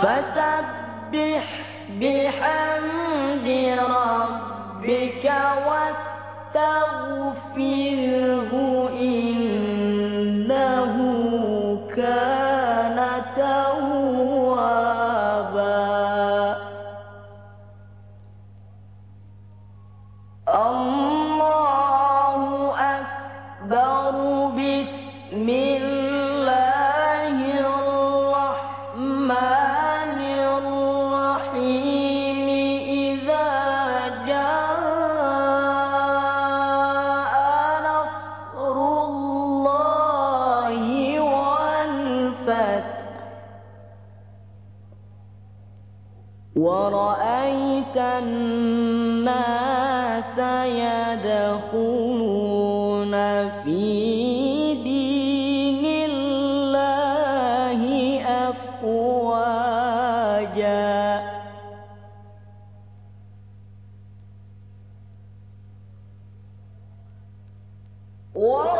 فسبح بحمد ربك واستغفره إنه كان توابا. الله ورأيت الناس يدخلون في دين الله أفواجا ورأيت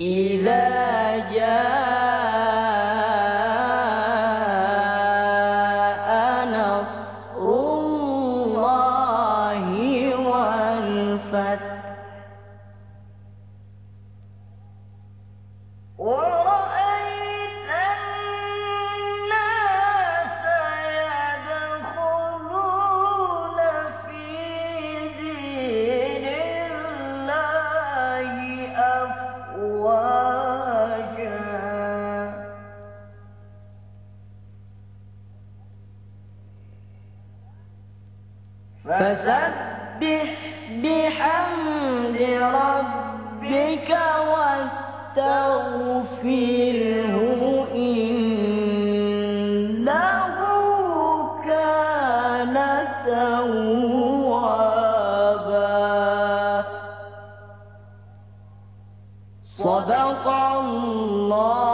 إذا جاء فسبح بحمد ربك واستغفره إنه كان توابا. صدق الله